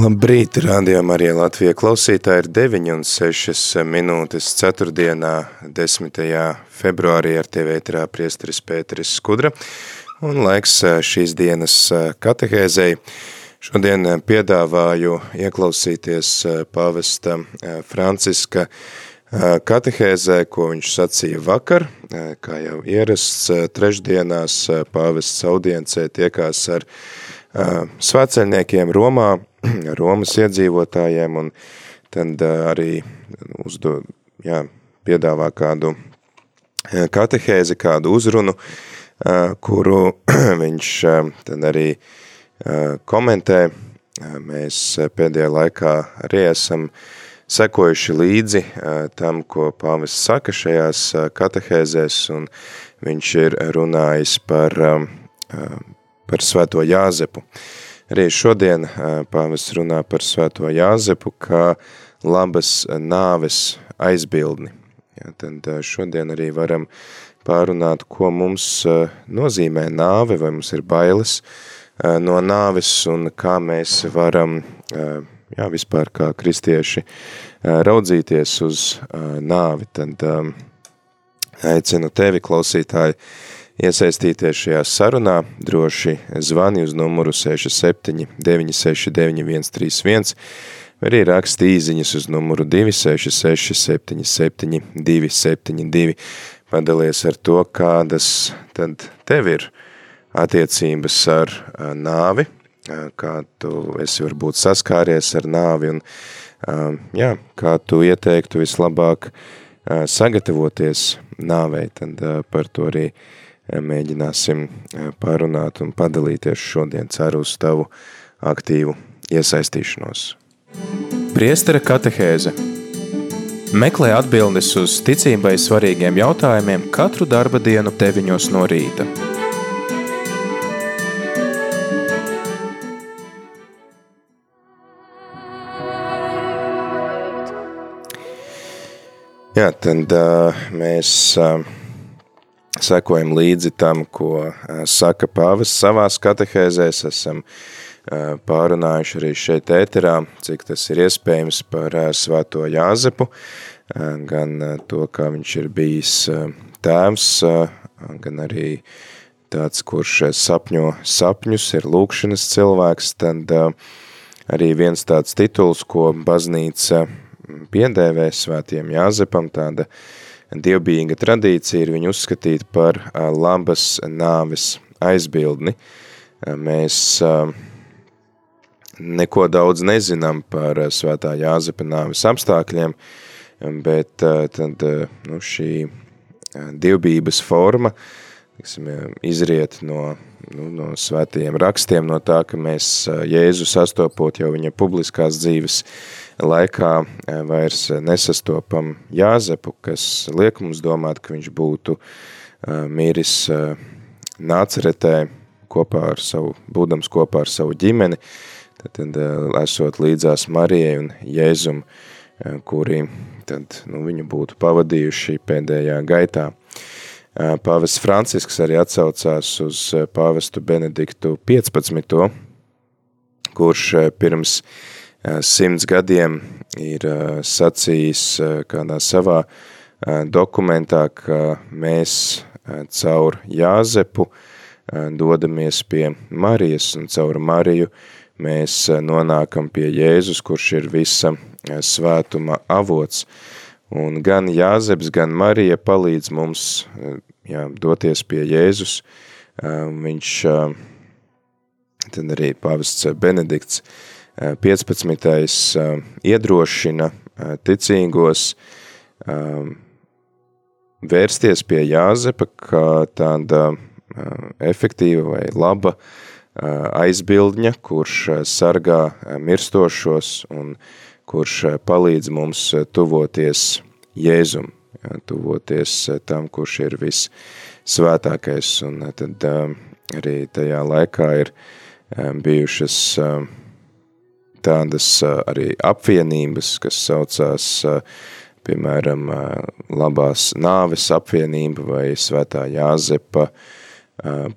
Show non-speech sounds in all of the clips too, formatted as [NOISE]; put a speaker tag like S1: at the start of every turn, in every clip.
S1: Labrīt, rādījumā arī Latvija klausītāji ir 9 un 6 minūtes 4. 10. februārī ar TV ēterā priesteris Pēteris Skudra un laiks šīs dienas katehēzei. Šodien piedāvāju ieklausīties pavesta Franciska katehēzē, ko viņš sacīja vakar, kā jau ierasts trešdienās pavests audiencē tiekās ar svētceļniekiem Romā, [CLEARS THROAT] Romas iedzīvotājiem, un tad arī uzdo, jā, piedāvā kādu katehēzi, kādu uzrunu, kuru [CLEARS THROAT] viņš tad arī komentē. Mēs pēdējā laikā arī esam sekojuši līdzi tam, ko pāvis saka šajās katehēzēs, un viņš ir runājis par, par svēto Jāzepu. Arī šodien pāvis runā par svēto Jāzepu kā labas nāves aizbildni. Ja, tad šodien arī varam pārunāt, ko mums nozīmē nāve, vai mums ir bailes no nāves un kā mēs varam jā, vispār kā kristieši raudzīties uz nāvi. Tad aicinu tevi, klausītāji, Iesaistīties šajā sarunā droši zvani uz numuru 67 969 131 vai arī raksti īziņas uz numuru 266 77 272. Padalies ar to, kādas tad tev ir attiecības ar nāvi, kā tu esi varbūt saskāries ar nāvi un jā, kā tu ieteiktu vislabāk sagatavoties nāvei, tad par to arī mēģināsim parunāt un padalīties šodien ceru uz tavu aktīvu iesaistīšanos. Priestera katehēze Meklē atbildes uz ticībai svarīgiem jautājumiem katru darba dienu deviņos no rīta. Jā, tad uh, mēs uh, sekojam līdzi tam, ko saka pāvis. Savās katehēzēs, esam pārunājuši arī šeit ēterā, cik tas ir iespējams par svēto Jāzepu, gan to, kā viņš ir bijis tēvs, gan arī tāds, kurš sapņo sapņus, ir lūkšanas cilvēks, tad arī viens tāds tituls, ko baznīca piedēvē svētiem Jāzepam, tāda uh, dievbijīga tradīcija ir viņu uzskatīt par labas nāves aizbildni. Mēs neko daudz nezinām par svētā Jāzepa nāves apstākļiem, bet tad nu, šī dievbības forma tiksim, izriet no, nu, no svētajiem rakstiem, no tā, ka mēs Jēzu sastopot jau viņa publiskās dzīves laikā eh, vairs nesastopam Jāzepu, kas liek mums domāt, ka viņš būtu eh, miris eh, nāceretē kopā ar savu, būdams kopā ar savu ģimeni, tad, esot līdzās Marijai un Jēzum, kuri tad, nu, viņu būtu pavadījuši pēdējā gaitā. Pāvests Francisks arī atsaucās uz pāvestu Benediktu 15. kurš pirms uh, Eh, simts gadiem ir eh, sacījis eh, kādā savā dokumentā, ka mēs caur Jāzepu dodamies pie Marijas un caur Mariju mēs nonākam pie Jēzus, kurš ir visa svētuma avots. Un gan Jāzeps, gan Marija palīdz mums jā, doties pie Jēzus. Viņš, tad arī pavests Benedikts, 15. iedrošina ticīgos vērsties pie Jāzepa kā tāda efektīva vai laba aizbildņa, kurš sargā mirstošos un kurš palīdz mums tuvoties Jēzum, tuvoties tam, kurš ir vissvētākais, un tad arī tajā laikā ir bijušas tādas arī apvienības, kas saucās, piemēram, labās nāves apvienība vai svētā Jāzepa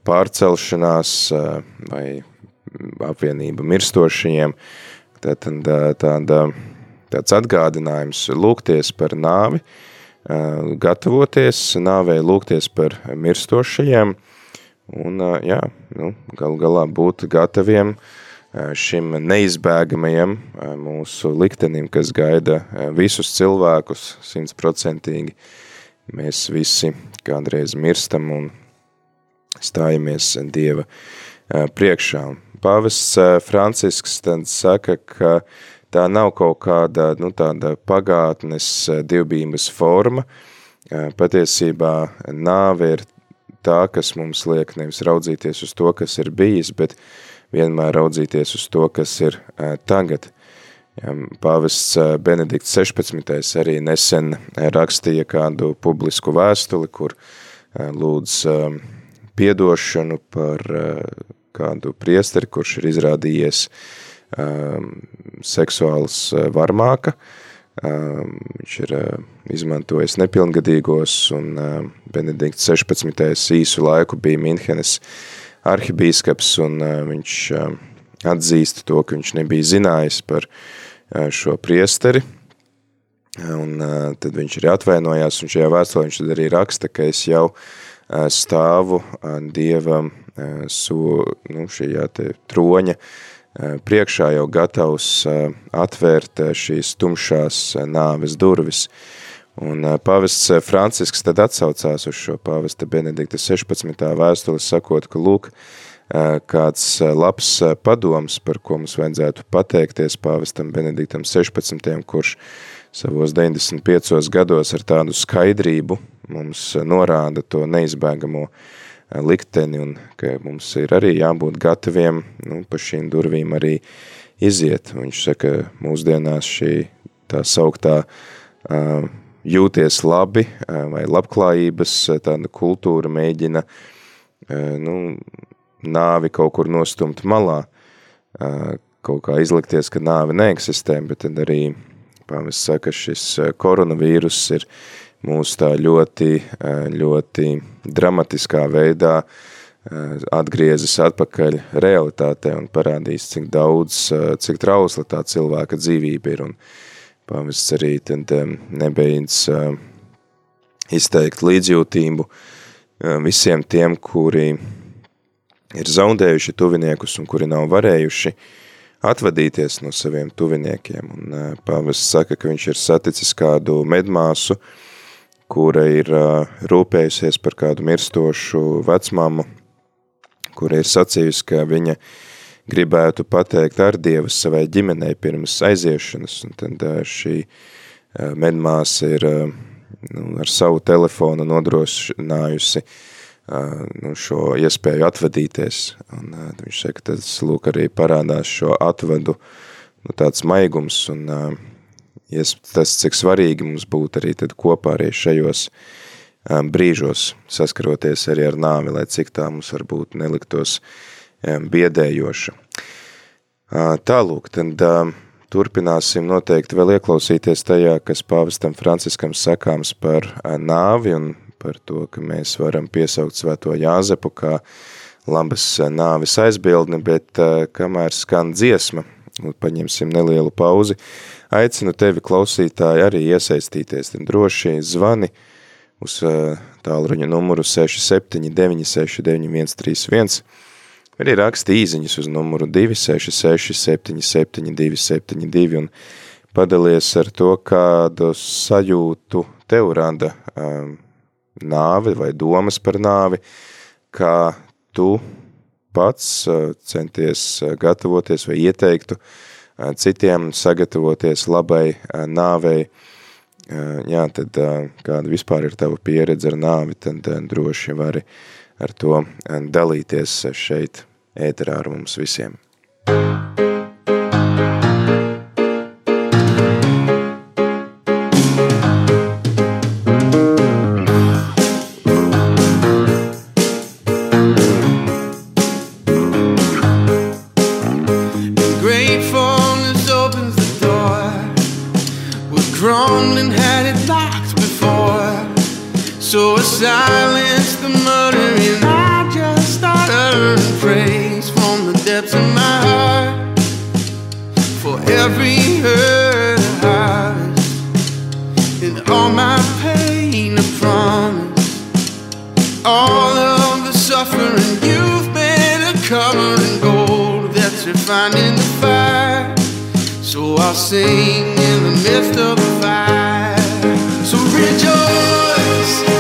S1: pārcelšanās vai apvienība mirstošajiem, tāda, tāda, tāds atgādinājums lūgties par nāvi, gatavoties nāvei, lūgties par mirstošajiem, un jā, nu, gal galā būt gataviem uh, šim neizbēgamajam mūsu liktenim, kas gaida visus cilvēkus simtprocentīgi. Mēs visi kādreiz mirstam un stājamies Dieva priekšā. Pāvests Francisks tad saka, ka tā nav kaut kāda nu, tāda pagātnes divbības forma. Patiesībā nāve ir tā, kas mums liek nevis raudzīties uz to, kas ir bijis, bet vienmēr raudzīties uz to, kas ir tagad. Pāvests Benedikts 16. arī nesen rakstīja kādu publisku vēstuli, kur lūdz piedošanu par kādu priesteri, kurš ir izrādījies seksuāls varmāka. Viņš ir izmantojis nepilngadīgos un Benedikts 16. īsu laiku bija Minhenes arhibīskaps, un viņš atzīst to, ka viņš nebija zinājis par šo priesteri, un tad viņš arī atvainojās, un šajā vēstulē viņš tad arī raksta, ka es jau stāvu Dievam so, nu, šajā te troņa priekšā jau gatavs atvērt šīs tumšās nāves durvis, Un pavests Francisks tad atsaucās uz šo pavesta Benedikta 16. vēstuli, sakot, ka lūk, kāds labs padoms, par ko mums vajadzētu pateikties pavestam Benediktam 16. kurš savos 95 gados ar tādu skaidrību mums norāda to neizbēgamo likteni un ka mums ir arī jābūt gataviem nu, pa šīm durvīm arī iziet. Viņš saka, mūsdienās šī tā sauktā uh, jūties labi vai labklājības tāda kultūra mēģina nu, nāvi kaut kur nostumt malā, kaut kā izlikties, ka nāve neeksistē, bet tad arī pāvis saka, šis koronavīrus ir mūs tā ļoti, ļoti dramatiskā veidā atgriezis atpakaļ realitātē un parādīs, cik daudz, cik trausla tā cilvēka dzīvība ir. Un, uh, Pāvests arī tad nebeidz izteikt līdzjūtību visiem tiem, kuri ir zaudējuši tuviniekus un kuri nav varējuši atvadīties no saviem tuviniekiem. Un pāvests saka, ka viņš ir saticis kādu medmāsu, kura ir rūpējusies par kādu mirstošu vecmāmu, kura ir sacījusi, ka viņa uh, gribētu pateikt ar Dievu savai ģimenei pirms aiziešanas, un tad šī medmāsa ir nu, ar savu telefonu nodrošinājusi nu, šo iespēju atvadīties, un viņš saka, tas lūk arī parādās šo atvadu, nu, tāds maigums, un tas, cik svarīgi mums būt arī tad kopā arī šajos brīžos, saskaroties arī ar nāvi, lai cik tā mums varbūt neliktos uh, biedējoša. Tālūk, tad turpināsim noteikti vēl ieklausīties tajā, kas pāvestam Franciskam sakāms par nāvi un par to, ka mēs varam piesaukt svēto Jāzepu kā labas nāvis aizbildni, bet kamēr skan dziesma, paņemsim nelielu pauzi, aicinu tevi klausītāji arī iesaistīties, tad droši zvani uz tālruņa numuru 679 131, Arī raksta īziņas uz numuru 266 77 272 un padalies ar to, kādu sajūtu tev rada um, nāvi vai domas par nāvi, kā tu pats uh, centies uh, gatavoties vai ieteiktu uh, citiem sagatavoties labai uh, nāvei, uh, jā, tad uh, kāda vispār ir tava pieredze ar nāvi, tad uh, droši vari ar to dalīties šeit ēterā ar mums visiem.
S2: Gratefulness in the fire. So I'll sing in the midst of the fire. So rejoice,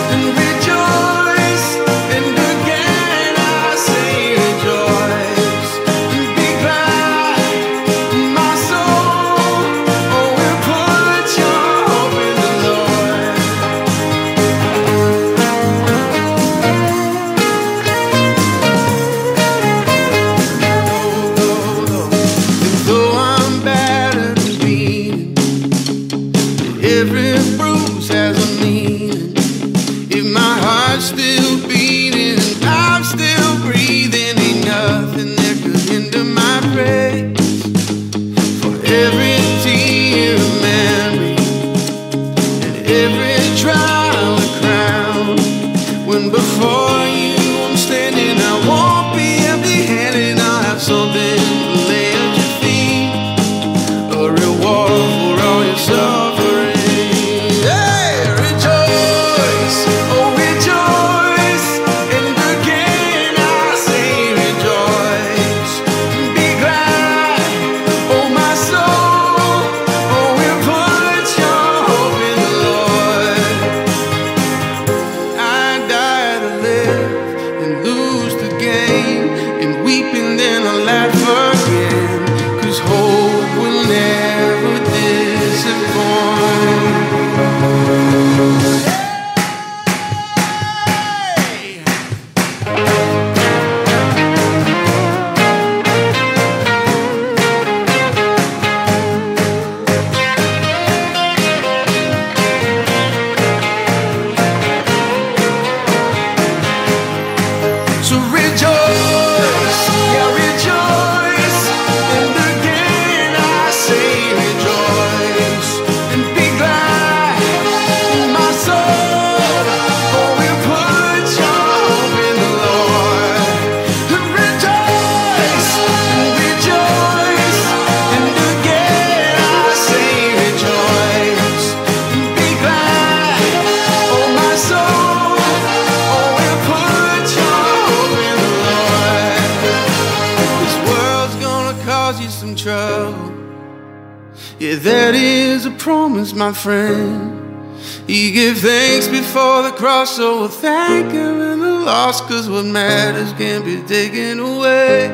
S2: cross, so we'll thank Him in the loss, cause what matters can't be taken away.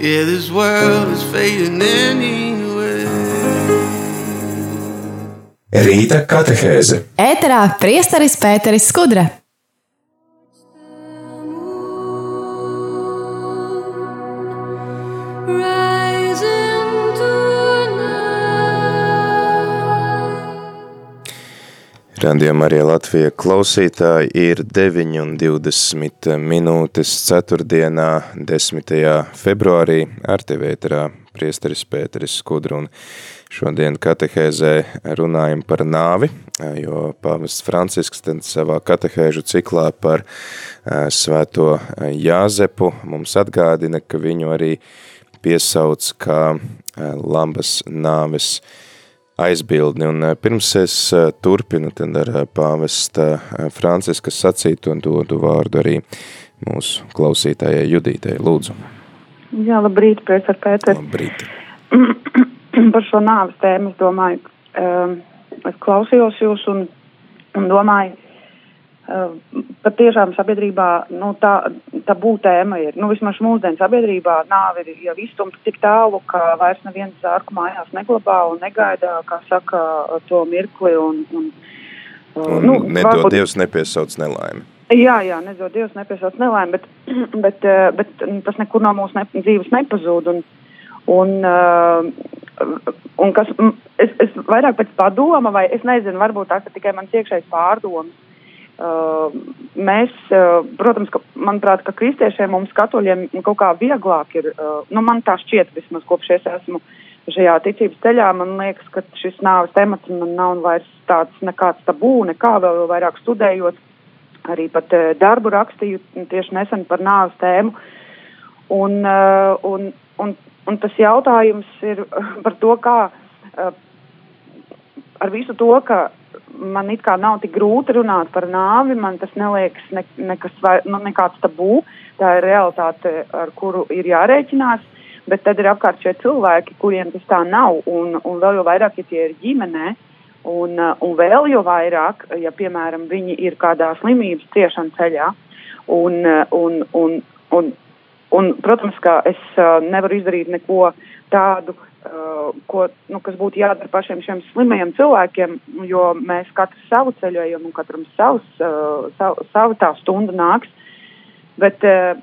S2: Yeah, this world is fading anyway.
S3: Rīta katehēze
S4: Ēterā priesteris Pēteris Skudra.
S1: Radījumā arī Latvija klausītāji ir 9,20 minūtes 4. 10. februārī ar tevi ēterā priesteris Pēteris Skudru un šodien katehēzē runājam par nāvi, jo pāvests Francisks tad savā katehēžu ciklā par svēto Jāzepu mums atgādina, ka viņu arī piesauc kā lambas nāves aizbildni. Un eh, pirms es eh, turpinu tad ar eh, pāvesta Franciska sacītu un dodu vārdu arī mūsu klausītājai Judītai. Lūdzu.
S5: Jā, labrīt, priecār Pēter.
S1: Labrīt. [CLEARS THROAT]
S5: Par šo nāves tēmu es domāju, es klausījos jūs un, un domāju, patiešām sabiedrībā, nu, tā, tā būtēma ir, nu, vismaz mūsdienu sabiedrībā nāve ir jau izstumta tik tālu, ka vairs neviens zārku mājās neglabā un negaida, kā saka, to mirkli un, un,
S1: Un nu, nedod varbūt... Dievs nepiesauc nelaimi.
S5: Jā, jā, nedod Dievs, nepiesauc nelaimi, bet, [CLEARS THROAT] bet, eh, bet tas nekur no mūsu ne, dzīves nepazūd. Un, un, uh, un kas, es, es vairāk pēc padoma, vai es nezinu, varbūt tā, ka tikai mans iekšējs pārdoms. Mēs, protams, ka, manuprāt, ka kristiešiem mums katoļiem kaut kā vieglāk ir, nu man tā šķiet vismaz kopš es esmu šajā ticības ceļā, man liekas, ka šis nāves temats man nav vairs tāds nekāds tabū, nekā vēl vairāk studējot arī pat darbu rakstīju tieši nesen par nāves tēmu. Un, un, un, un tas jautājums ir par to, kā ar visu to, ka man it kā nav tik grūti runāt par nāvi, man tas neliekas ne, nekas, vai, nu, nekāds tabū. Tā ir realitāte, ar kuru ir jārēķinās. Bet tad ir apkārt šie cilvēki, kuriem tas tā nav, un, un vēl jau vairāk, ja tie ir ģimenē, Un, un vēl jau vairāk, ja, piemēram, viņi ir kādā slimības ciešana ceļā. Un, un, un, un, un, protams, ka es nevaru izdarīt neko tādu, ko, nu, kas būtu jādara pašiem šiem slimajiem cilvēkiem, jo mēs katrs savu ceļu ejam un katram savs, uh, savu, savu tā stunda nāks. Bet, uh,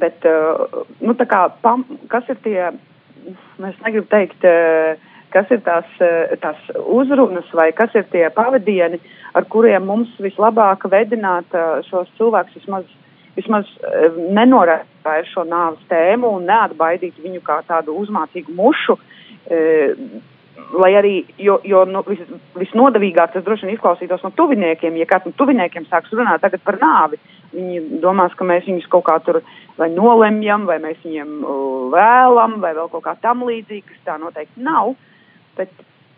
S5: bet uh, nu, kā, pam, kas ir tie, es negribu teikt, uh, kas ir tās, tās uzrunas vai kas ir tie pavadieni, ar kuriem mums vislabāk vedināt šos cilvēkus vismaz, vismaz eh, nenorādīt šo nāves tēmu un neatbaidīt viņu kā tādu uzmācīgu mušu. Lai arī, jo, jo nu, vis, visnodavīgāk tas droši vien izklausītos no tuviniekiem, ja kāds no tuviniekiem sāks runāt tagad par nāvi, viņi domās, ka mēs viņus kaut kā tur vai nolemjam, vai mēs viņiem uh, vēlam, vai vēl kaut kā tam līdzīgi, kas tā noteikti nav. Bet,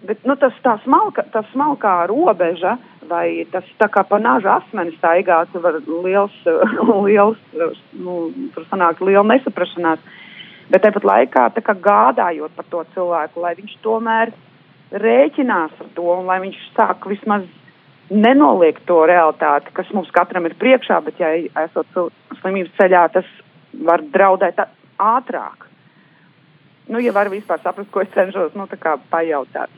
S5: bet nu, tas tā smalka, tas smalkā robeža vai tas tā kā pa nāža asmeni staigāt var liels, [LAUGHS] liels nu, tur sanāk liela nesaprašanās. Bet tāpat laikā tā kā gādājot par to cilvēku, lai viņš tomēr rēķinās ar to un lai viņš sāk vismaz nenoliegt to realitāti, kas mums katram ir priekšā, bet ja esot slimības ceļā, tas var draudēt ātrāk nu, ja var vispār saprast, ko es cenšos nu, pajautāt.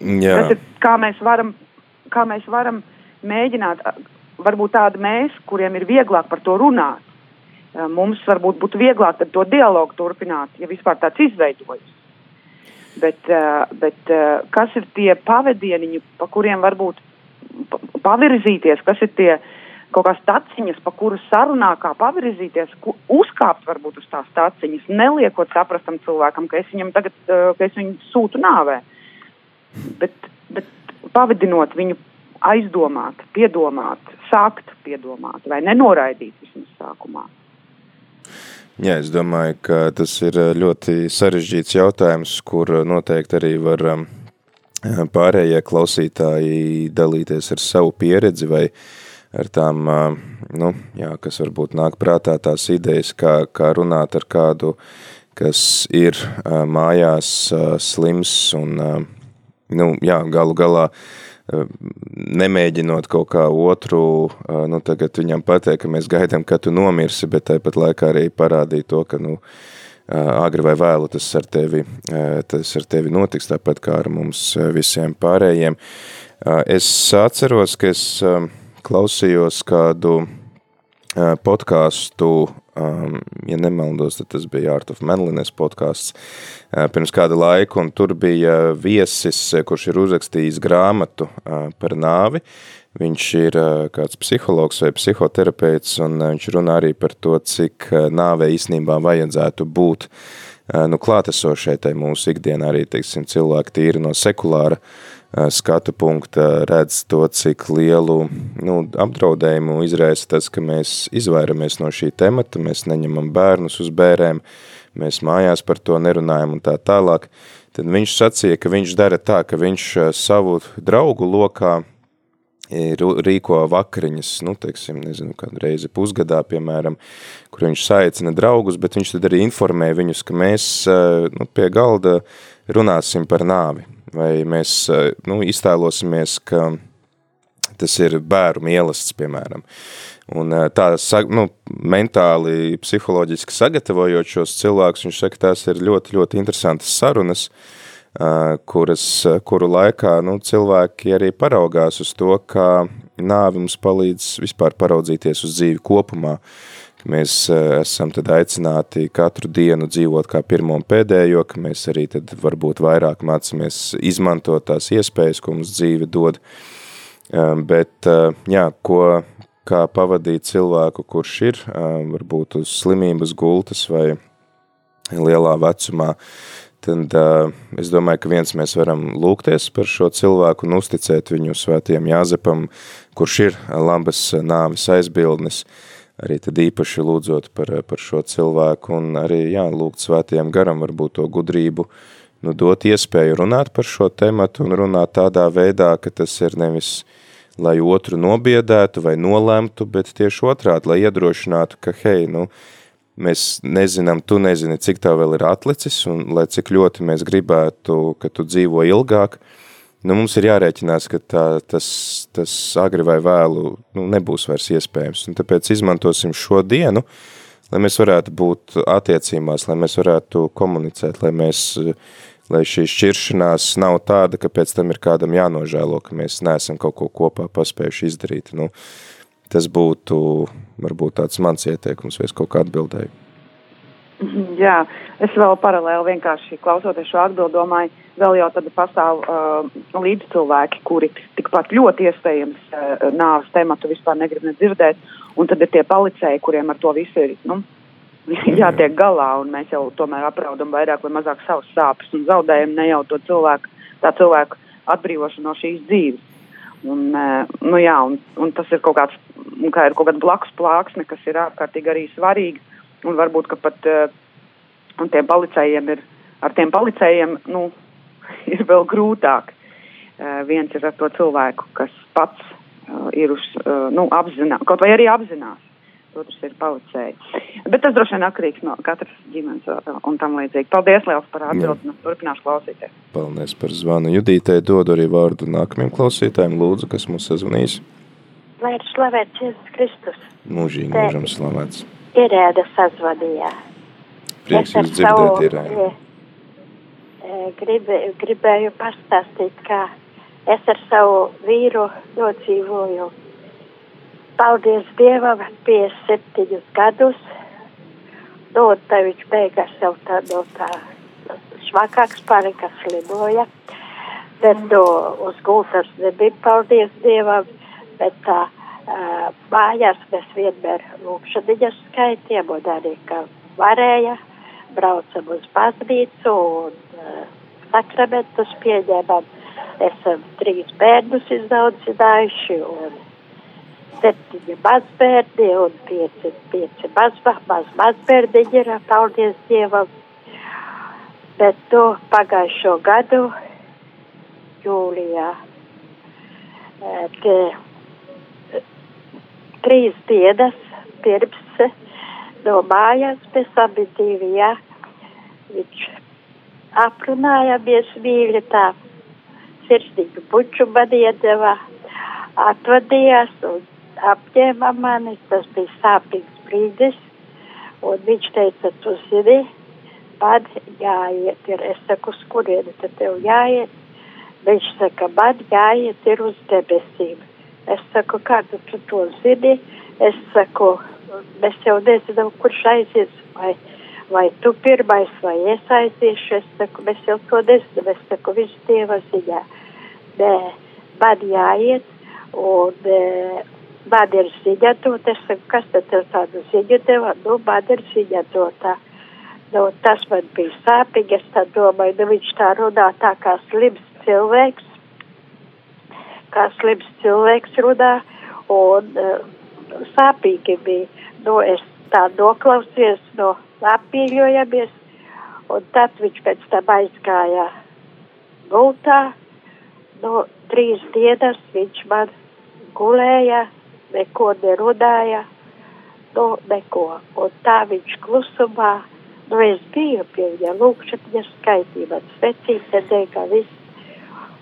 S1: Jā.
S5: Tas ir, kā mēs varam, kā mēs varam mēģināt, varbūt tādi mēs, kuriem ir vieglāk par to runāt. Mums varbūt būtu vieglāk to dialogu turpināt, ja vispār tāds izveidojas. Bet, bet kas ir tie pavadieniņi, pa kuriem varbūt pavirzīties, kas ir tie kaut kādas taciņas, pa kuru sarunā kā pavirzīties, ku, uzkāpt varbūt uz tās taciņas, neliekot saprastam cilvēkam, ka es viņam tagad, ka es viņu sūtu nāvē. Bet, bet pavadinot viņu aizdomāt, piedomāt, sākt piedomāt vai nenoraidīt vismaz sākumā.
S1: Jā, es domāju, ka tas ir ļoti sarežģīts jautājums, kur noteikti arī var um, pārējie klausītāji dalīties ar savu pieredzi vai ar tām, nu, jā, kas varbūt nāk prātā tās idejas, kā, kā runāt ar kādu, kas ir mājās slims un, nu, jā, galu galā nemēģinot kaut kā otru, nu, tagad viņam pateikt, ka mēs gaidām, ka tu nomirsi, bet tāpat laikā arī parādīt to, ka, nu, agri vai vēlu tas ar tevi, tas ar tevi notiks, tāpat kā ar mums visiem pārējiem. Es atceros, ka es klausījos kādu podkāstu, um, ja nemaldos, tad tas bija Art of Manliness podkāsts uh, pirms kāda laika, un tur bija viesis, kurš ir uzrakstījis grāmatu uh, par nāvi. Viņš ir uh, kāds psihologs vai psihoterapeits, un viņš runā arī par to, cik nāvei īstenībā vajadzētu būt nu, klātesošai tai mūsu ikdienā arī, teiksim, cilvēki tīri no sekulāra uh, skatu punkta redz to, cik lielu nu, apdraudējumu izraisa tas, ka mēs izvairamies no šī temata, mēs neņemam bērnus uz bērēm, mēs mājās par to nerunājam un tā tālāk, tad viņš sacīja, ka viņš dara tā, ka viņš savu draugu lokā rīko vakariņas, nu, teiksim, nezinu, kādu reizi pusgadā, piemēram, kur viņš saicina draugus, bet viņš tad arī informē viņus, ka mēs, nu, pie galda runāsim par nāvi vai mēs eh, nu, iztēlosimies, ka tas ir bēru mielasts, piemēram. Un eh, tā, nu, mentāli, psiholoģiski sagatavojot šos cilvēkus, viņš saka, tās ir ļoti, ļoti interesantas sarunas, eh, kuras, kuru laikā nu, cilvēki arī paraugās uz to, kā nāvi mums palīdz vispār paraudzīties uz dzīvi kopumā, ka mēs esam tad aicināti katru dienu dzīvot kā pirmo un pēdējo, ka mēs arī tad varbūt vairāk mācamies izmantot tās iespējas, ko mums dzīve dod, bet jā, ko kā pavadīt cilvēku, kurš ir varbūt uz slimības gultas vai lielā vecumā, tad uh, es domāju, ka viens mēs varam lūgties par šo cilvēku un uzticēt viņu svētiem Jāzepam, kurš ir labas nāvis aizbildnis, arī tad īpaši lūdzot par, par šo cilvēku un arī, jā, lūgt svētiem garam varbūt to gudrību, nu, dot iespēju runāt par šo tematu un runāt tādā veidā, ka tas ir nevis lai otru nobiedētu vai nolemtu, bet tieši otrādi, lai iedrošinātu, ka, hei, nu, mēs nezinām, tu nezini, cik tā vēl ir atlicis, un lai cik ļoti mēs gribētu, ka tu dzīvo ilgāk, nu, mums ir jārēķinās, ka tā, tas, tas agri vai vēlu nu, nebūs vairs iespējams, un tāpēc izmantosim šo dienu, lai mēs varētu būt attiecībās, lai mēs varētu komunicēt, lai mēs lai šī šķiršanās nav tāda, ka pēc tam ir kādam jānožēlo, ka mēs neesam kaut ko kopā paspējuši izdarīt. Nu, tas būtu varbūt tāds mans ieteikums vai es kaut kā atbildēju.
S5: Jā, es vēl paralēli vienkārši klausoties šo atbildi, domāju, vēl jau tad pastāv uh, līdz cilvēki, kuri tikpat ļoti iespējams uh, nāves tematu vispār negrib nedzirdēt, un tad ir tie palicēji, kuriem ar to visu ir, nu, jātiek galā, un mēs jau tomēr apraudam vairāk vai mazāk savas sāpes un zaudējam ne jau to cilvēku, tā cilvēku atbrīvošanu no šīs dzīves. Un, eh, nu jā, un, un tas ir kaut kāds, kā ir kaut kāda blakus plāksne, kas ir ārkārtīgi arī svarīga, un varbūt, ka pat uh, tiem policējiem ir, ar tiem policējiem, nu, [LAUGHS] ir vēl grūtāk. Uh, viens ir ar to cilvēku, kas pats uh, ir uz, nu, apzinās, kaut vai arī apzinās otrs ir paucēji. Bet tas droši vien atkarīgs no katras ģimenes un tam līdzīgi. Paldies liels par atbildi, nu, turpināšu klausīties.
S1: Paldies par zvanu. Judītei dodu arī vārdu nākamajam klausītājiem, lūdzu, kas mums sazvanīs.
S6: Lai ir slavēts Jēzus Kristus.
S1: Mūžīgi, mūžam slavēts.
S6: Irēda sazvadījā.
S1: Prieks jūs dzirdēt, Irēda.
S6: Gribē, gribēju pastāstīt, kā es ar savu vīru nodzīvoju paldies Dievam, 57 gadus. Nu, tā viņš beigās jau tā no tā švakāks palika slimoja. Bet nu, uz gultas nebija paldies Dievam, bet tā uh, mājās mēs vienmēr lūkšaniņas skaitiem un arī, ka varēja, braucam uz baznīcu un uh, sakramentus pieņēmam. Esam trīs bērnus izdaudzinājuši un septiņi mazbērni un pieci, pieci maz, maz, mazbērniņi ir, paldies Dievam. Bet to pagājušo gadu jūlijā te, trīs dienas pirms no mājas pēc abi divi, jā, viņš aprunājāmies mīļi tā, sirsnīgu buču man iedeva, atvadījās un apņēma mani, tas bija sāpīgs brīdis, un viņš teica, tu zini, man jāiet ir, es saku, uz kurieni tad tev jāiet, viņš saka, man jāiet ir uz debesīm. Es saku, kā tu, tu to zini, es saku, mēs jau nezinām, kurš aizies, vai, vai tu pirmais, vai es aiziešu, es saku, mēs jau to nezinām, es saku, viss Dieva ziņā. Nē, man jāiet, un, man ir ziņa dot, es saku, kas tad tev tādu ziņu deva, nu, man ir ziņa dotā. Nu, tas man bija sāpīgi, es tā domāju, nu, viņš tā runā tā kā slims cilvēks, kā slims cilvēks runā, un uh, sāpīgi bija. Nu, es tā noklausījos, no apmīļojamies, un tad viņš pēc tam aizgāja gultā, nu, trīs dienas viņš man gulēja, neko nerunāja, nu, neko. Un tā viņš klusumā, nu, es biju pie viņa lūkšanas skaitībā, svecīte dega viss.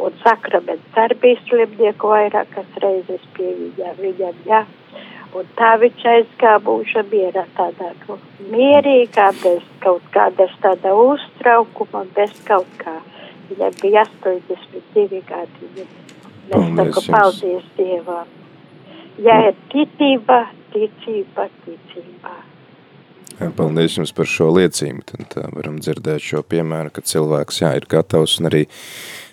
S6: Un sakraments arī bija slimnieku vairākas reizes pie viņa, viņam, jā. Un tā viņš aizgāja mūža mierā tādā, nu, mierīgā, bez kaut kādas tāda uztraukuma, bez kaut kā. Viņam bija 82 gadi. Mēs
S1: Paldies
S6: saku, paldies Dievam. Ja ir ticība, ticība, ticība.
S1: Jā, paldies jums par šo liecību. Tad varam dzirdēt šo piemēru, ka cilvēks jā, ir gatavs un arī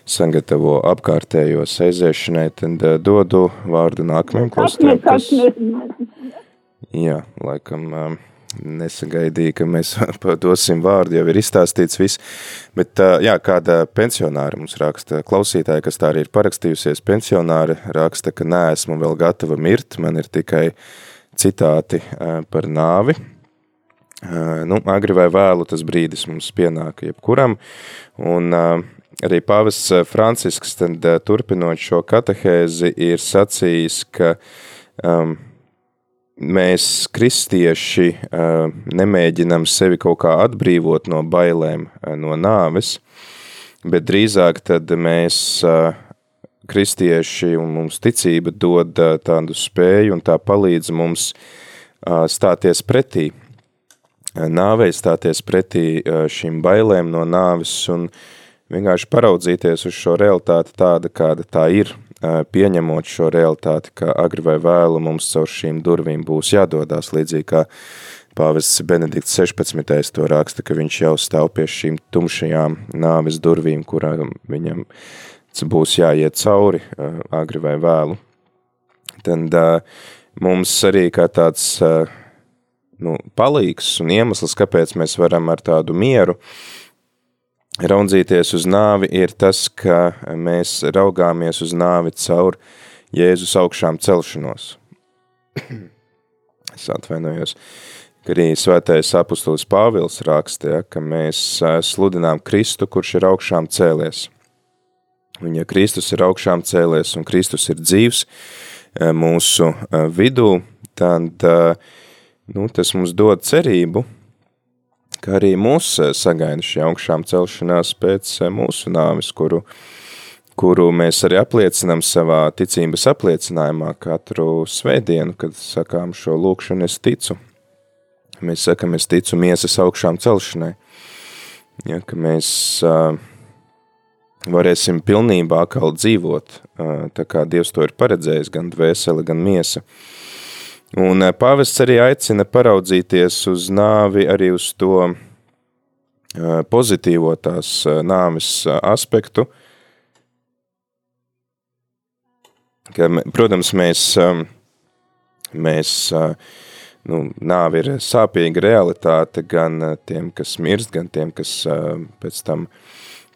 S1: sagatavo apkārtējos aiziešanai. Tad uh, dodu vārdu nākamajam klausītājam. Kas... Jā, laikam uh, nesagaidīja, ka mēs [LAUGHS] dosim vārdu, jau ir izstāstīts viss. Bet uh, jā, kāda pensionāra mums raksta, klausītāja, kas tā arī ir parakstījusies, pensionāra raksta, ka neesmu vēl gatava mirt, man ir tikai citāti uh, par nāvi nu, agri vai vēlu tas brīdis mums pienāk jebkuram, un arī pavests Francisks, tad turpinot šo katehēzi, ir sacījis, ka um, mēs kristieši uh, nemēģinam sevi kaut kā atbrīvot no bailēm, no nāves, bet drīzāk tad mēs uh, kristieši un mums ticība dod uh, tādu spēju un tā palīdz mums uh, stāties pretī nāvei stāties pretī šīm bailēm no nāvis un vienkārši paraudzīties uz šo realitāti tāda, kāda tā ir, pieņemot šo realitāti, ka agri vai vēlu mums caur šīm durvīm būs jādodās, līdzīgi kā pāvests Benedikts 16. to raksta, ka viņš jau stāv pie šīm tumšajām nāves durvīm, kurām viņam būs jāiet cauri agri vai vēlu. Tad mums arī kā tāds nu, palīgs un iemesls, kāpēc mēs varam ar tādu mieru raudzīties uz nāvi, ir tas, ka mēs raugāmies uz nāvi caur Jēzus augšām celšanos. es atvainojos, ka arī svētais apustulis Pāvils raksta, ja, ka mēs sludinām Kristu, kurš ir augšām cēlies. Un ja Kristus ir augšām cēlies un Kristus ir dzīvs mūsu vidū, tad nu, tas mums dod cerību, ka arī mūs eh, sagaida šī augšām celšanās pēc eh, mūsu nāvis, kuru, kuru mēs arī apliecinām savā ticības apliecinājumā katru svētdienu, kad sakām šo lūkšanu es ticu. Mēs sakam, es ticu miesas augšām celšanai. Ja, ka mēs uh, varēsim pilnībā atkal dzīvot, uh, tā kā Dievs to ir paredzējis, gan dvēsele, gan miesa. Uh, Un eh, pāvests arī aicina paraudzīties uz nāvi, arī uz to eh, pozitīvo tās eh, nāves aspektu. Ka, protams, mēs, mēs nu, nāvi ir sāpīga realitāte gan tiem, kas mirst, gan tiem, kas pēc tam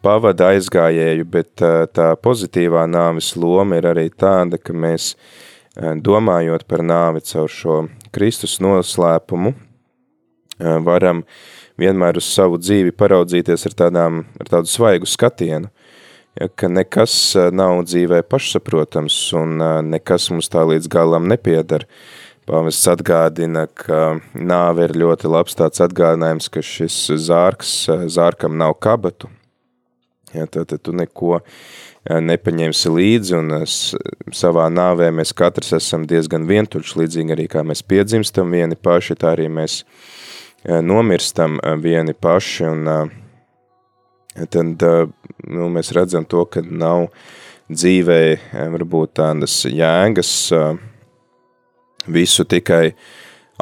S1: pavada aizgājēju, bet tā pozitīvā nāves loma ir arī tāda, ka mēs Eh, domājot par nāvi caur šo Kristus noslēpumu, eh, varam vienmēr uz savu dzīvi paraudzīties ar, tādām, ar tādu svaigu skatienu, ja, ka nekas eh, nav dzīvē pašsaprotams un nekas mums tā līdz galam nepiedara. Pāvests atgādina, ka nāve ir ļoti labs tāds atgādinājums, ka šis zārks, zārkam nav kabatu. Ja, tad, tad tu neko nepaņemsi līdzi, un savā nāvē mēs katrs esam diezgan vientuļši, līdzīgi arī kā mēs piedzimstam vieni paši, tā arī mēs nomirstam vieni paši, un tad nu, mēs redzam to, ka nav dzīvē varbūt tādas jēgas visu tikai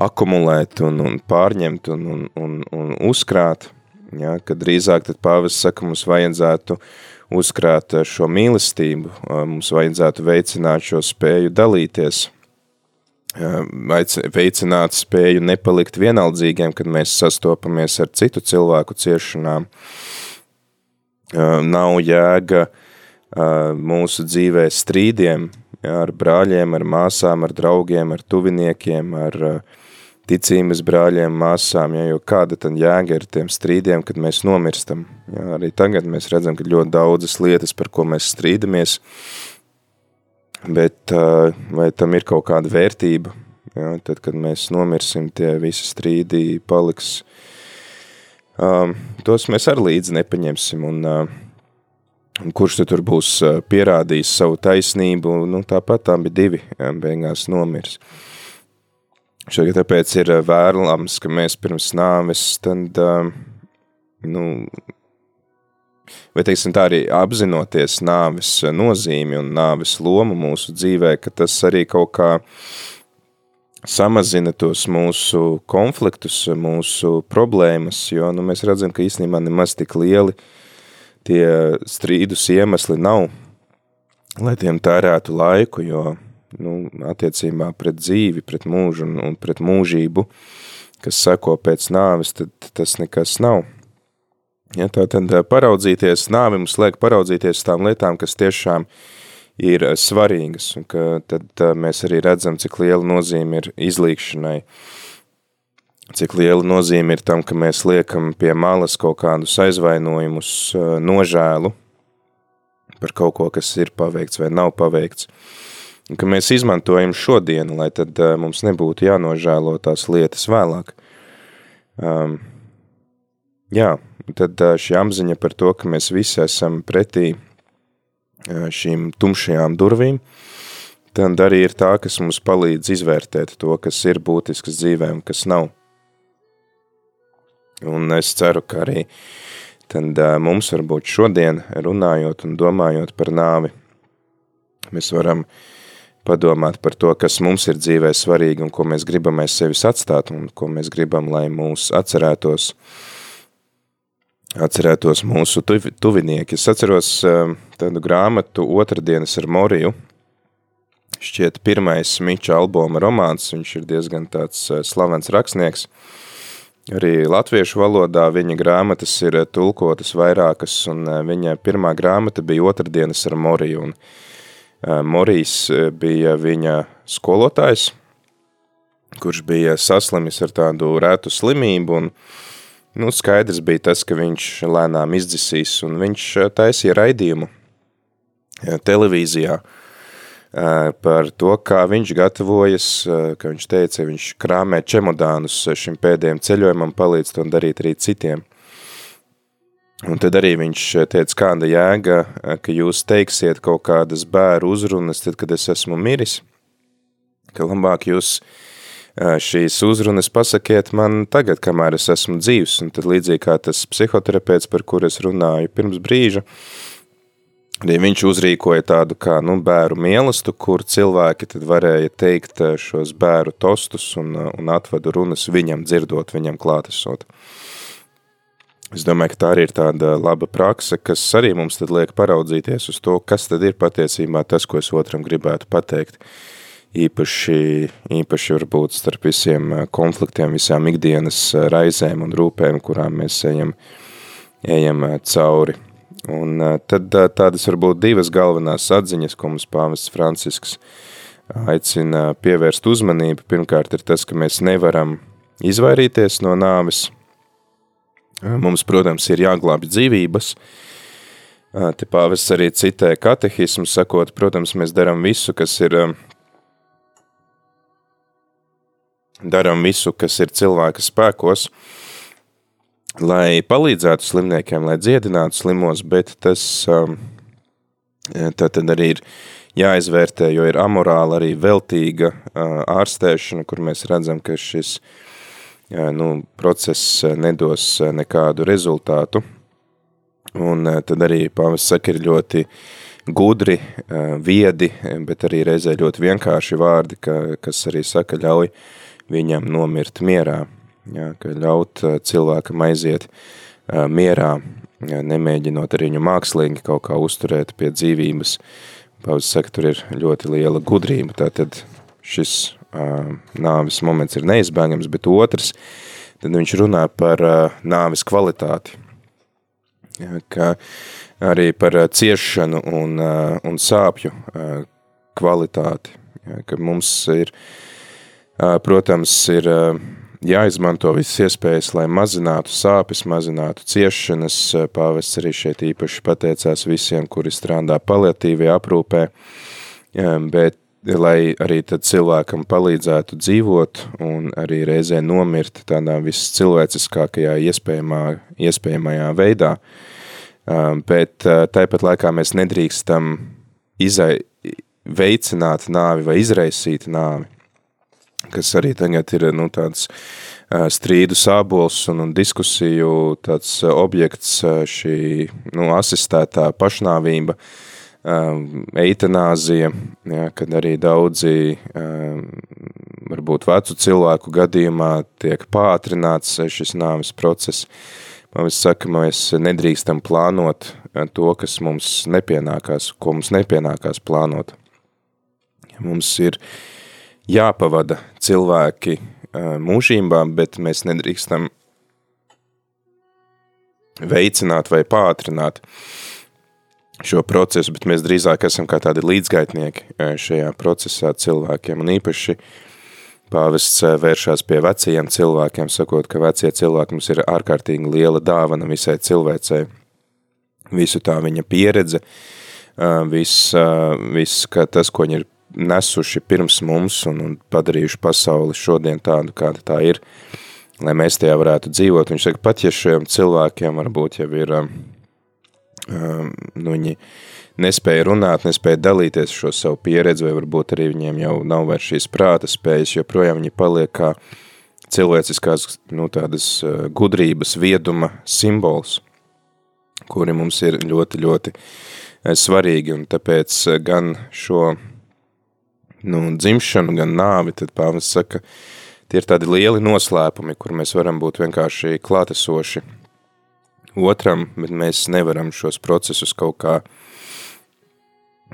S1: akumulēt un, un pārņemt un, un, un, un uzkrāt, ja, kad drīzāk tad pāvis saka, mums vajadzētu uh, uzkrāt šo mīlestību, mums vajadzētu veicināt šo spēju dalīties, veicināt spēju nepalikt vienaldzīgiem, kad mēs sastopamies ar citu cilvēku ciešanām. Nav jēga mūsu dzīvē strīdiem ar brāļiem, ar māsām, ar draugiem, ar tuviniekiem, ar uh, ticības brāļiem, māsām, ja, jo kāda tad jēga ir tiem strīdiem, kad mēs nomirstam. Ja, arī tagad mēs redzam, ka ļoti daudzas lietas, par ko mēs strīdamies, bet vai tam ir kaut kāda vērtība, ja, tad, kad mēs nomirsim, tie visi strīdī paliks, um, tos mēs arī līdzi nepaņemsim, un uh, kurš tad tur būs pierādījis savu taisnību, nu tāpat tā bija divi, beigās nomirs. Uh, Šeit tāpēc ir eh, vērlams, ka mēs pirms nāves tad, eh, nu, vai teiksim tā arī apzinoties nāvis nozīmi un nāvis lomu mūsu dzīvē, ka tas arī kaut kā samazina tos mūsu konfliktus, mūsu problēmas, jo nu, mēs redzam, ka īstenībā nemaz tik lieli tie strīdus iemesli nav, lai tiem tērētu laiku, jo nu, attiecībā pret dzīvi, pret mūžu un, un pret mūžību, kas seko pēc nāves, tad tas nekas nav. Ja, tā tad paraudzīties, nāvi mums liek paraudzīties tām lietām, kas tiešām ir svarīgas, un ka tad mēs arī redzam, cik liela nozīme ir izlīkšanai, cik liela nozīme ir tam, ka mēs liekam pie malas kaut kādus aizvainojumus, nožēlu par kaut ko, kas ir paveikts vai nav paveikts, un ka mēs izmantojam šodienu, lai tad mums nebūtu jānožēlo tās lietas vēlāk. Um, jā, tad šī apziņa par to, ka mēs visi esam pretī šīm tumšajām durvīm, tad arī ir tā, kas mums palīdz izvērtēt to, kas ir būtisks dzīvē un kas nav. Un es ceru, ka arī tad mums varbūt šodien runājot un domājot par nāvi, mēs varam padomāt par to, kas mums ir dzīvē svarīgi un ko mēs gribam aiz sevis atstāt un ko mēs gribam, lai mūs atcerētos uh, atcerētos mūsu tuvi, tuvinieki. Es atceros eh, tādu grāmatu otrdienas ar Moriju, šķiet pirmais Miča albuma romāns, viņš ir diezgan tāds eh, slavens rakstnieks. Arī latviešu valodā viņa grāmatas ir eh, tulkotas vairākas, un viņa pirmā grāmata bija otrdienas ar Moriju, un Morijs bija viņa skolotājs, kurš bija saslimis ar tādu rētu slimību, un Nu, skaidrs bija tas, ka viņš lēnām izdzisīs, un viņš eh, taisīja raidījumu eh, televīzijā eh, par to, kā viņš gatavojas, ka viņš teica, viņš krāmē čemodānus šim pēdējiem ceļojumam, palīdz to darīt arī citiem. Un tad arī viņš teica, kāda jēga, ka jūs teiksiet kaut kādas bēru uzrunas, tad, kad es esmu miris, ka labāk jūs uh, šīs uzrunas pasakiet man tagad, kamēr es esmu dzīvs, un tad līdzīgi kā tas psihoterapeits, par kur es runāju pirms brīža, arī viņš uzrīkoja tādu kā nu, bēru mielastu, kur cilvēki tad varēja teikt šos bēru tostus un, un atvadu runas viņam dzirdot, viņam klātesot. Es domāju, ka tā arī ir tāda laba prakse, kas arī mums liek paraudzīties uz to, kas tad ir patiesībā tas, ko es otram gribētu pateikt. Īpaši, īpaši varbūt starp visiem eh, konfliktiem, visām ikdienas eh, raizēm un rūpēm, kurām mēs ejam, ejam eh, cauri. Un tad tādas varbūt divas galvenās atziņas, ko mums pāvests Francisks aicina pievērst uzmanību. Pirmkārt ir tas, ka mēs nevaram izvairīties no nāves. Mums, protams, ir jāglābj dzīvības, Te pāvests arī citē katehismu, sakot, protams, mēs darām visu, kas ir darām visu, kas ir cilvēka spēkos, lai palīdzētu slimniekiem, lai dziedinātu slimos, bet tas tad arī ir jāizvērtē, jo ir amorāla arī veltīga ārstēšana, kur mēs redzam, ka šis uh, nu, process nedos nekādu rezultātu. Un uh, tad arī pāvis saka, ir ļoti gudri, viedi, bet arī reizē ļoti vienkārši vārdi, ka, kas arī saka, ļauj viņam nomirt mierā, jā, ka ļaut cilvēkam aiziet mierā, nemēģinot arī viņu mākslīgi kaut kā uzturēt pie dzīvības. Pauzes saka, tur ir ļoti liela gudrība, tātad šis nāvis moments ir neizbēgams, bet otrs, tad viņš runā par nāvis kvalitāti, ka arī par ciešanu un, un sāpju kvalitāti, ka mums ir Protams, ir jāizmanto visas iespējas, lai mazinātu sāpes, mazinātu ciešanas. Pāvests arī šeit īpaši pateicās visiem, kuri strādā paliatīvajā aprūpē, bet lai arī cilvēkam palīdzētu dzīvot un arī reizē nomirt tādā viscilvēciskākajā iespējamā, iespējamajā veidā. Bet tāpat laikā mēs nedrīkstam izai, veicināt nāvi vai izraisīt nāvi kas arī tagad ir nu, tāds strīdu sābols un, un diskusiju tāds objekts šī nu, asistētā pašnāvība, eitanāzija, ja, kad arī daudzi varbūt vecu cilvēku gadījumā tiek pātrināts šis nāves process. Pāvis saka, mēs nedrīkstam plānot to, kas mums nepienākās, ko mums nepienākās plānot. Mums ir jāpavada cilvēki mūžībā, bet mēs nedrīkstam veicināt vai pātrināt šo procesu, bet mēs drīzāk esam kā tādi līdzgaitnieki šajā procesā cilvēkiem, un īpaši pāvests vēršās pie vecajiem cilvēkiem, sakot, ka vecie cilvēki mums ir ārkārtīgi liela dāvana visai cilvēcei, visu tā viņa pieredze, viss, viss ka tas, ko viņi ir nesuši pirms mums un, un padarījuši pasauli šodien tādu, kāda tā ir, lai mēs tajā varētu dzīvot. Viņš saka, pat ja šiem cilvēkiem varbūt jau ir, nu, viņi nespēja runāt, nespēja dalīties šo savu pieredzi, vai varbūt arī viņiem jau nav vairs šīs prāta spējas, joprojām viņi paliek kā cilvēciskās, nu, tādas uh, gudrības, vieduma simbols, kuri mums ir ļoti, ļoti uh, svarīgi, un tāpēc uh, gan šo nu, dzimšanu, gan nāvi, tad pāvis saka, tie ir tādi lieli noslēpumi, kur mēs varam būt vienkārši klātesoši otram, bet mēs nevaram šos procesus kaut kā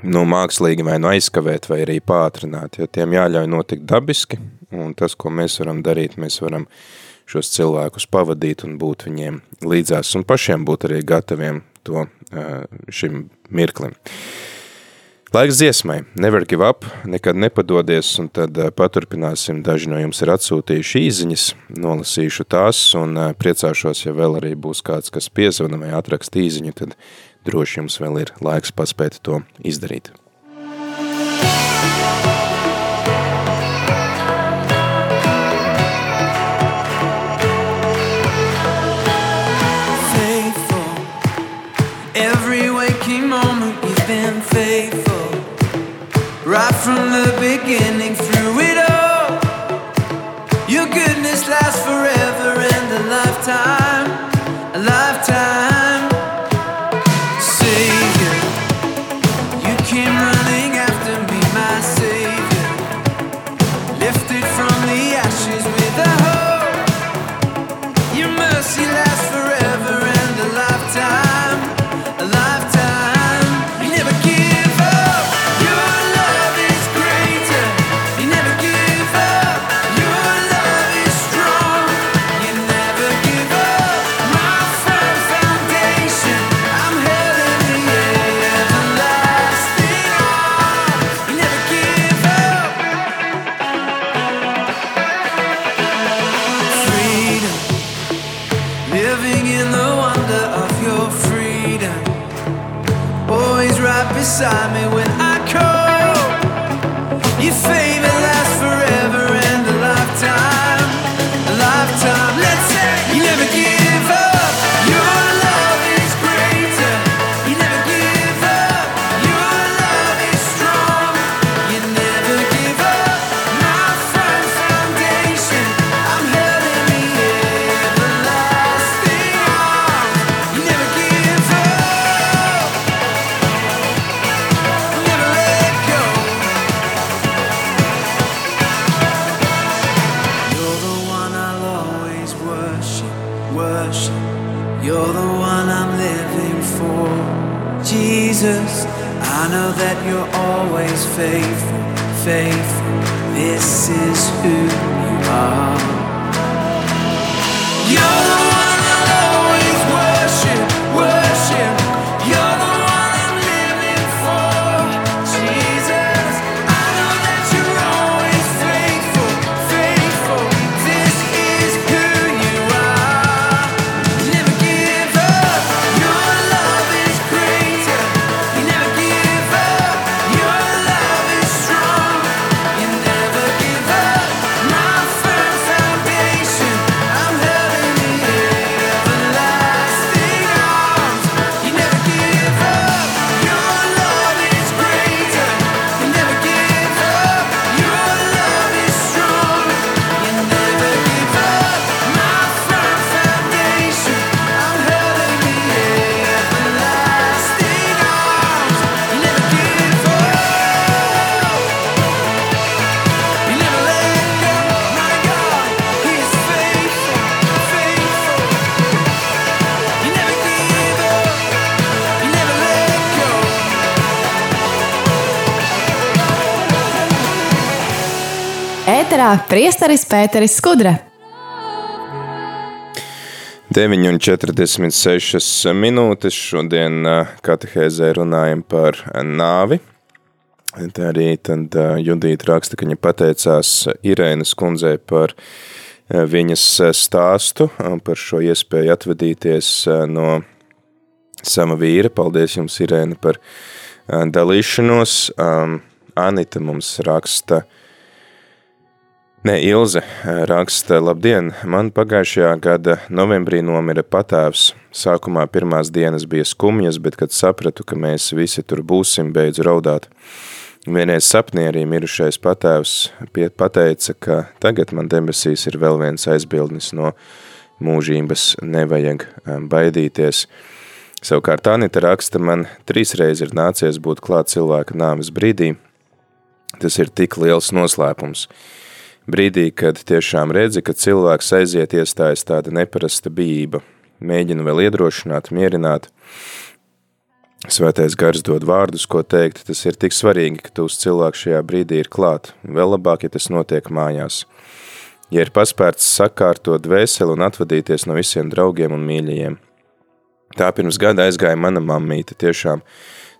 S1: nu, mākslīgi vai nu aizkavēt, vai arī pātrināt, jo tiem jāļauj notikt dabiski, un tas, ko mēs varam darīt, mēs varam šos cilvēkus pavadīt un būt viņiem līdzās, un pašiem būt arī gataviem to šim mirklim. Laiks dziesmai, never give up, nekad nepadodies, un tad uh, paturpināsim, daži no jums ir atsūtījuši īziņas, nolasīšu tās, un uh, priecāšos, ja vēl arī būs kāds, kas piezvana vai atrakst īziņu, tad droši jums vēl ir laiks paspēt to izdarīt.
S2: Faithful, every waking moment you've been faithful. Right from the beginning, through it all. Your goodness lasts forever and a lifetime, a lifetime. Know that you're always faithful, faithful. This is who you are. You're
S4: Studijā Priesteris Pēteris Skudra.
S1: 9,46 minūtes. Šodien katehēzē runājam par nāvi. Tā arī tad Judīta raksta, ka viņa pateicās Irēnas kundzei par viņas stāstu, par šo iespēju atvadīties no sava vīra. Paldies jums, Irēna, par dalīšanos. Anita mums raksta, Nē, Ilze raksta, labdien, man pagājušajā gada novembrī nomira patēvs. Sākumā pirmās dienas bija skumjas, bet, kad sapratu, ka mēs visi tur būsim, beidzu raudāt. Vienreiz sapnī arī mirušais patēvs pateica, ka tagad man debesīs ir vēl viens aizbildnis no mūžības, nevajag baidīties. Savukārt Anita raksta, man trīsreiz ir nācies būt klāt cilvēka nāves brīdī. Tas ir tik liels noslēpums brīdī, kad tiešām redzi, ka cilvēks aiziet iestājas tāda neparasta bijība, mēģina vēl iedrošināt, mierināt. Svētais gars dod vārdus, ko teikt, tas ir tik svarīgi, ka tūs cilvēks šajā brīdī ir klāt, vēl labāk, ja tas notiek mājās. Ja ir paspērts sakārtot dvēseli un atvadīties no visiem draugiem un mīļajiem. Tā pirms gada aizgāja mana mammīte tiešām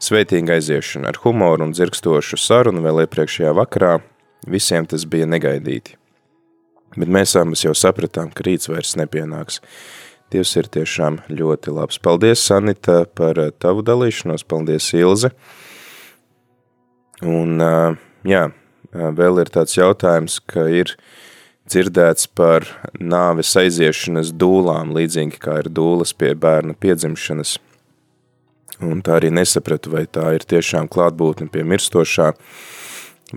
S1: sveitīga aiziešana ar humoru un dzirkstošu sarunu vēl iepriekšējā vakarā, Visiem tas bija negaidīti. Bet mēs abas jau sapratām, ka rīts vairs nepienāks. Dievs ir tiešām ļoti labs. Paldies, Sanita, par eh, tavu dalīšanos. Paldies, Ilze. Un, eh, jā, eh, vēl ir tāds jautājums, ka ir dzirdēts par nāves aiziešanas dūlām, līdzīgi kā ir dūlas pie bērna piedzimšanas. Un tā arī nesapratu, vai tā ir tiešām klātbūtne pie mirstošā,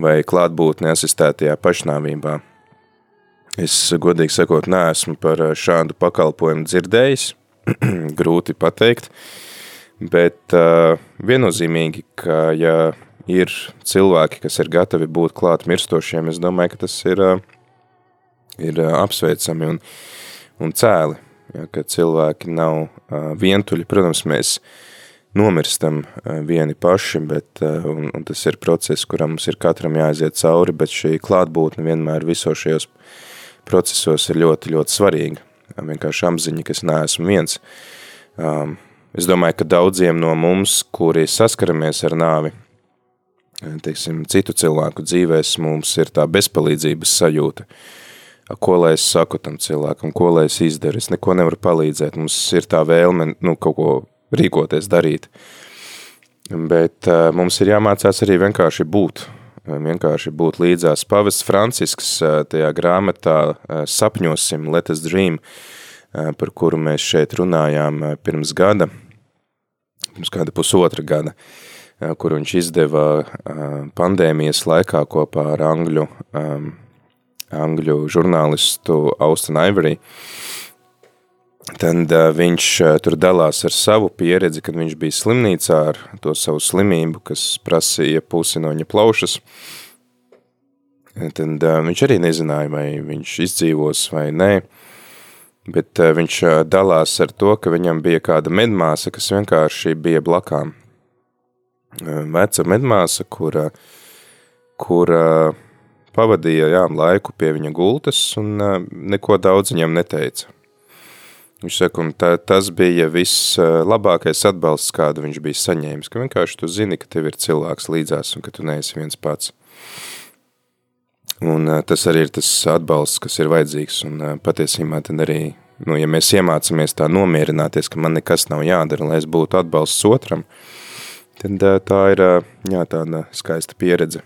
S1: vai klātbūtni asistētajā pašnāvībā. Es, godīgi sakot, neesmu par šādu pakalpojumu dzirdējis, [CLEARS THROAT] grūti pateikt, bet uh, viennozīmīgi, ka ja ir cilvēki, kas ir gatavi būt klāt mirstošiem, es domāju, ka tas ir, uh, ir uh, apsveicami un, un cēli, ja, ka cilvēki nav uh, vientuļi. Protams, mēs uh, nomirstam eh, vieni paši, bet, eh, un, un tas ir process, kuram mums ir katram jāaiziet cauri, bet šī klātbūtne vienmēr visos šajos procesos ir ļoti, ļoti svarīga. Vienkārši apziņa, ka es neesmu viens. Um, es domāju, ka daudziem no mums, kuri saskaramies ar nāvi, eh, teiksim, citu cilvēku dzīvēs, mums ir tā bezpalīdzības sajūta. Ko lai es saku tam cilvēkam, ko lai es izdaru, es neko nevaru palīdzēt, mums ir tā vēlme, nu, kaut ko rīkoties, darīt. Bet uh, mums ir jāmācās arī vienkārši būt, vienkārši būt līdzās. Pavests Francisks uh, tajā grāmatā uh, Sapņosim, Let us Dream, par kuru mēs šeit runājām pirms gada, pirms kāda pusotra gada, kur viņš izdeva pandēmijas laikā kopā ar angļu, angļu žurnālistu Austin Ivory. Uh, Tad uh, viņš uh, tur dalās ar savu pieredzi, kad viņš bija slimnīcā ar to savu slimību, kas prasīja pusi no viņa plaušas. Tad uh, viņš arī nezināja, vai viņš izdzīvos vai nē, bet uh, viņš uh, dalās ar to, ka viņam bija kāda medmāsa, kas vienkārši bija blakām. Uh, veca medmāsa, kura, kura pavadīja jā, laiku pie viņa gultas un uh, neko daudz viņam neteica. Viņš saka, un tā, tas bija vislabākais atbalsts, kādu viņš bija saņēmis, ka vienkārši tu zini, ka tev ir cilvēks līdzās un ka tu neesi viens pats. Un tas arī ir tas atbalsts, kas ir vajadzīgs, un patiesībā tad arī, nu, ja mēs iemācamies tā nomierināties, ka man nekas nav jādara, lai es būtu atbalsts otram, tad tā ir, jā, tāda skaista pieredze.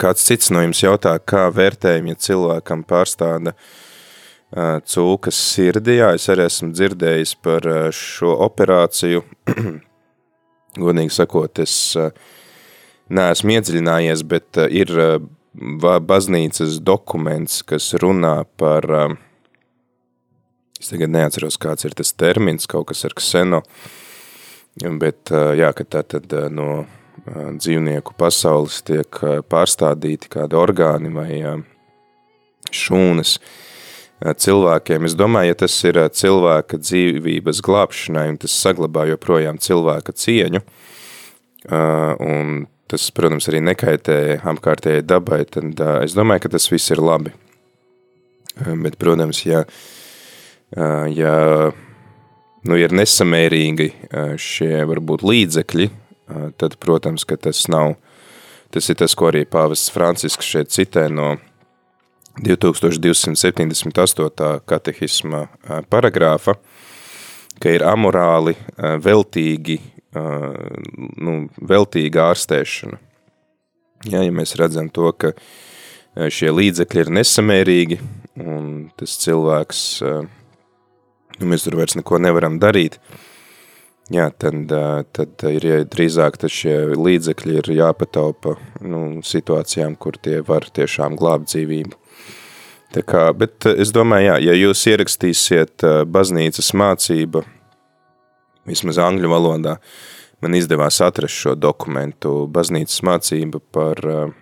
S1: Kāds cits no jums jautā, kā vērtējumi, ja cilvēkam pārstāda uh, cūkas sirdī. Jā, es arī esmu dzirdējis par šo operāciju. [CLEARS THROAT] Godīgi sakot, es neesmu iedziļinājies, bet ir baznīcas dokuments, kas runā par, es tagad neatceros, kāds ir tas termins, kaut kas ar kseno, bet jā, ka tā tad no dzīvnieku pasaules tiek pārstādīti kādi orgāni vai šūnas, uh, cilvēkiem. Es domāju, ja tas ir cilvēka dzīvības glābšanai un tas saglabā joprojām cilvēka cieņu, un tas, protams, arī nekaitē apkārtējai dabai, tad es domāju, ka tas viss ir labi. Bet, protams, ja, ja nu, ir nesamērīgi šie varbūt līdzekļi, tad, protams, ka tas nav, tas ir tas, ko arī pāvests Francisks šeit citē no 2278. katehisma paragrāfa, ka ir amorāli veltīgi, nu, veltīga ārstēšana. Ja, ja mēs redzam to, ka šie līdzekļi ir nesamērīgi, un tas cilvēks, nu, mēs tur vairs neko nevaram darīt, jā, tad, tad ir ja drīzāk tad šie līdzekļi ir jāpataupa nu, situācijām, kur tie var tiešām glābt dzīvību. Tā kā, bet es domāju, jā, ja jūs ierakstīsiet baznīcas mācība, vismaz angļu valodā, man izdevās atrast šo dokumentu baznīcas mācība par uh,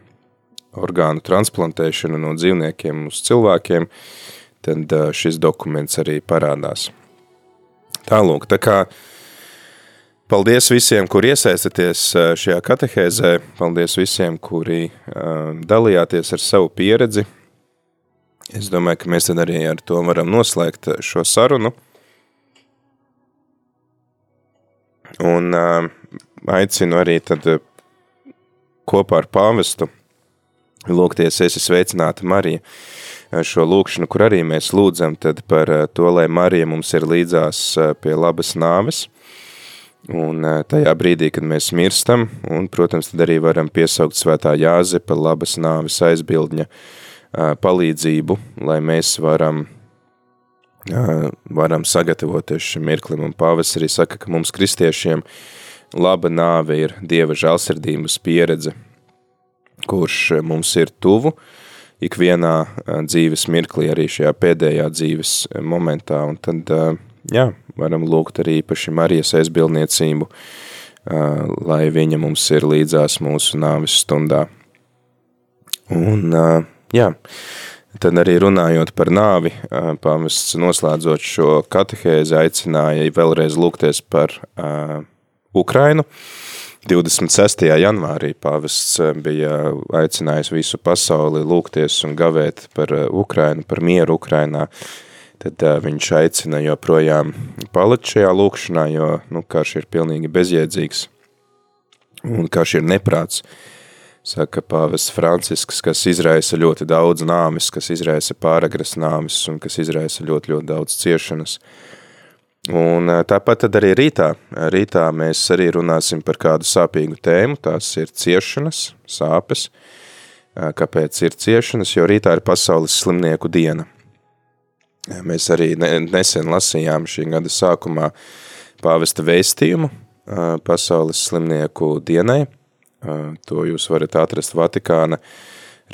S1: orgānu transplantēšanu no dzīvniekiem uz cilvēkiem, tad šis dokuments arī parādās. Tālūk, tā kā paldies visiem, kur iesaistaties šajā katehēzē, paldies visiem, kuri dalījāties ar savu pieredzi. Es domāju, ka mēs tad arī ar to varam noslēgt šo sarunu. Un aicinu arī tad kopā ar pāvestu Lūgties, esi sveicināta Marija. Šo lūkšanu, kur arī mēs lūdzam tad par eh, to, lai Marija mums ir līdzās eh, pie labas nāves. Un eh, tajā brīdī, kad mēs mirstam, un, protams, tad arī varam piesaukt svētā Jāzepa labas nāves aizbildņa palīdzību, lai mēs varam, varam sagatavoties šim mirklim. Un pāvis arī saka, ka mums kristiešiem laba nāve ir Dieva žalsirdības pieredze, kurš mums ir tuvu ikvienā dzīves mirklī, arī šajā pēdējā dzīves momentā, un tad, jā, varam lūgt arī īpaši Marijas aizbildniecību, lai viņa mums ir līdzās mūsu nāvis stundā. Un, jā, tad arī runājot par nāvi, pāvests noslēdzot šo katehēzi aicināja vēlreiz lūgties par Ukrainu, 26. janvārī pāvests bija aicinājis visu pasauli lūgties un gavēt par Ukrainu, par mieru Ukrainā, tad uh, viņš aicina joprojām palikt šajā lūkšanā, jo nu, karš ir pilnīgi bezjēdzīgs un karš ir neprāts. Saka pāvests Francisks, kas izraisa ļoti daudz nāvis, kas izraisa pāragras nāvis un kas izraisa ļoti, ļoti daudz ciešanas. Un tāpat tad arī rītā. Rītā mēs arī runāsim par kādu sāpīgu tēmu, tās ir ciešanas, sāpes. Kāpēc ir ciešanas? Jo rītā ir pasaules slimnieku diena. Mēs arī nesen lasījām šī gada sākumā pāvesta vēstījumu pasaules slimnieku dienai. To jūs varat atrast Vatikāna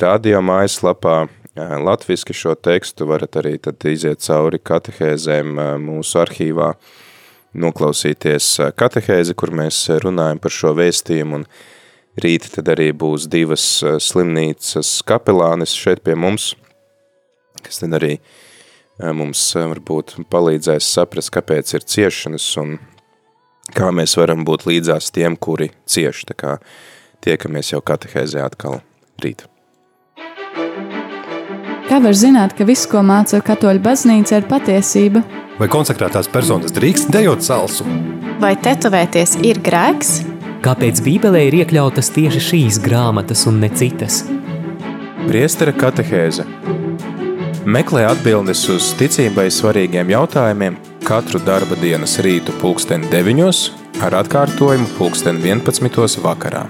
S1: radio mājaslapā, latviski šo tekstu, varat arī tad iziet cauri katehēzēm mūsu arhīvā, noklausīties katehēzi, kur mēs runājam par šo vēstījumu, un rīt tad arī būs divas slimnīcas kapelānis šeit pie mums, kas tad arī mums varbūt palīdzēs saprast, kāpēc ir ciešanas un kā mēs varam būt līdzās tiem, kuri cieši, tā kā tiekamies jau katehēzē atkal rīt.
S7: Kā var zināt, ka viss, ko māca katoļu baznīca, ir patiesība?
S8: Vai konsekrētās personas drīkst dejot salsu?
S4: Vai tetovēties ir grēks?
S9: Kāpēc Bībelē ir iekļautas tieši šīs grāmatas un ne citas?
S10: Priestera katehēze Meklē atbildes uz ticībai svarīgiem jautājumiem katru darba dienas rītu pulksteni 9 ar atkārtojumu pulksteni 11 vakarā.